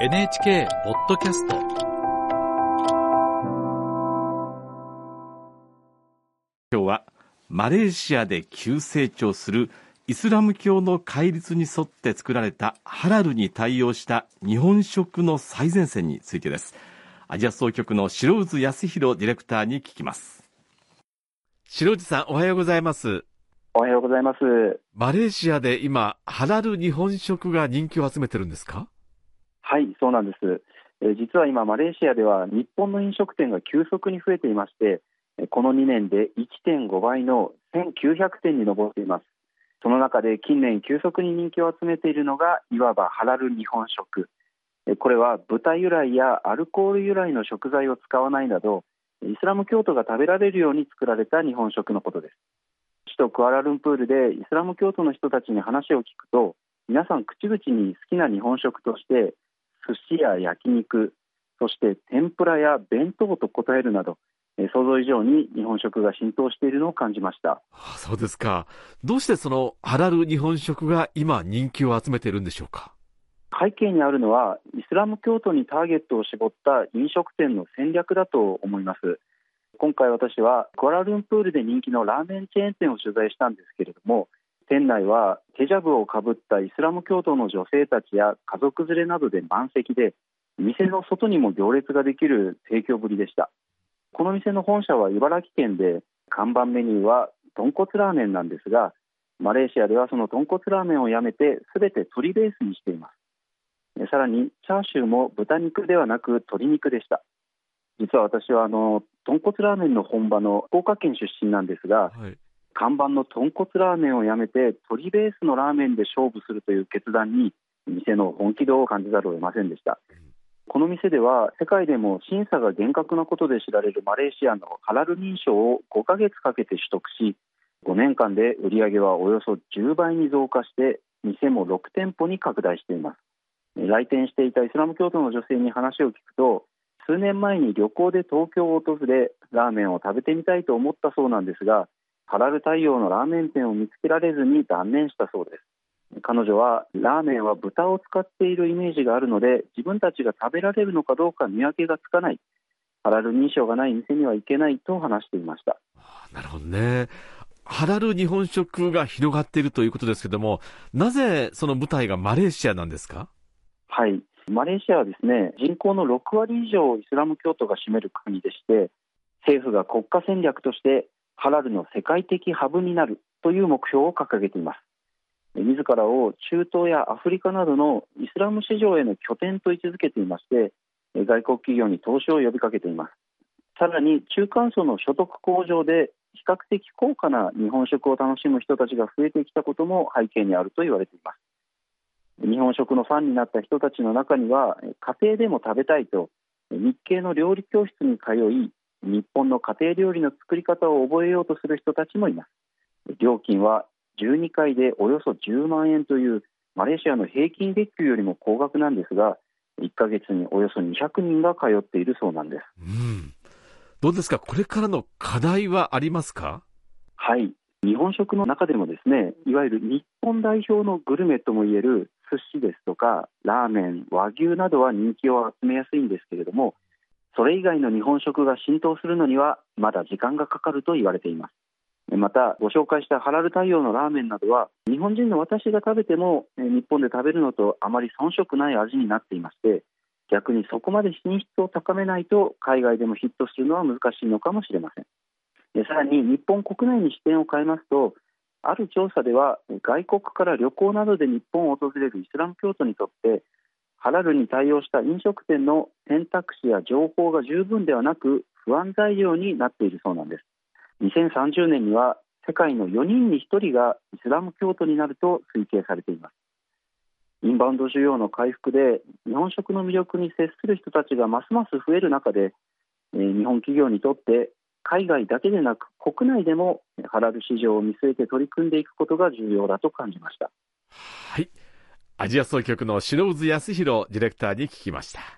NHK ポッドキャスト。今日はマレーシアで急成長するイスラム教の戒律に沿って作られたハラルに対応した日本食の最前線についてです。アジア総局の白渦康弘ディレクターに聞きます。白渦さんおはようございます。おはようございます。マレーシアで今ハラル日本食が人気を集めてるんですか？はい、そうなんです。え実は今、マレーシアでは日本の飲食店が急速に増えていまして、えこの2年で1.5倍の1900店に上っています。その中で近年急速に人気を集めているのが、いわばハラル日本食。えこれは豚由来やアルコール由来の食材を使わないなど、イスラム教徒が食べられるように作られた日本食のことです。首都クアラルンプールでイスラム教徒の人たちに話を聞くと、皆さん口々に好きな日本食として寿司や焼肉そして天ぷらや弁当と答えるなどえー想像以上に日本食が浸透しているのを感じました。あそうですか。どうしてそのハラル日本食が今人気を集めているんでしょうか？背景にあるのはイスラム教徒にターゲットを絞った飲食店の戦略だと思います。今回私はクアラルンプールで人気のラーメンチェーン店を取材したんですけれども店内はヘジャブをかぶったイスラム教徒の女性たちや家族連れなどで満席で店の外にも行列ができる盛況ぶりでした。この店の本社は茨城県で看板メニューは豚骨ラーメンなんですがマレーシアではその豚骨ラーメンをやめてすべて鶏ベースにしています。さらにチャーシューも豚肉ではなく鶏肉でした。実は私はあの豚骨ラーメンの本場の福岡県出身なんですがはい。看板の豚骨ラーメンをやめて鶏ベースのラーメンで勝負するという決断に店の本気度を感じざるを得ませんでした。この店では世界でも審査が厳格なことで知られるマレーシアのハラル認証を5ヶ月かけて取得し5年間で売り上げはおよそ10倍に増加して店も6店舗に拡大しています。来店していたイスラム教徒の女性に話を聞くと数年前に旅行で東京を訪れラーメンを食べてみたいと思ったそうなんですがハラル対応のラーメン店を見つけられずに断念したそうです。彼女はラーメンは豚を使っているイメージがあるので自分たちが食べられるのかどうか見分けがつかない。ハラル認証がない店には行けないと話していました。なるほどね。ハラル日本食が広がっているということですけども、なぜその舞台がマレーシアなんですか？はい。マレーシアはですね人口の6割以上をイスラム教徒が占める国でして政府が国家戦略としてハラルの世界的ハブになるという目標を掲げています。自らを中東やアフリカなどのイスラム市場への拠点と位置づけていまして外国企業に投資を呼びかけています。さらに中間層の所得向上で比較的高価な日本食を楽しむ人たちが増えてきたことも背景にあると言われています。日本食のファンになった人たちの中には家庭でも食べたいと日系の料理教室に通い日本の家庭料理の作り方を覚えようとする人たちもいます。料金は12回でおよそ10万円というマレーシアの平均月給よりも高額なんですが1ヶ月におよそ200人が通っているそうなんです。うん。どうですか？これからの課題はありますか？はい。日本食の中でもですねいわゆる日本代表のグルメともいえる寿司ですとかラーメン和牛などは人気を集めやすいんですけれどもそれ以外の日本食が浸透するのにはまだ時間がかかると言われています。またご紹介したハラル対応のラーメンなどは日本人の私が食べてもえ日本で食べるのとあまり遜色ない味になっていまして逆にそこまで品質を高めないと海外でもヒットするのは難しいのかもしれません。さらに日本国内に視点を変えますとある調査では外国から旅行などで日本を訪れるイスラム教徒にとってハラルに対応した飲食店の選択肢や情報が十分ではなく不安材料になっているそうなんです。2030年には世界の4人に1人がイスラム教徒になると推計されています。インバウンド需要の回復で日本食の魅力に接する人たちがますます増える中で、え日本企業にとって海外だけでなく国内でもハラル市場を見据えて取り組んでいくことが重要だと感じました。はい。アジア総局の篠渦康弘ディレクターに聞きました。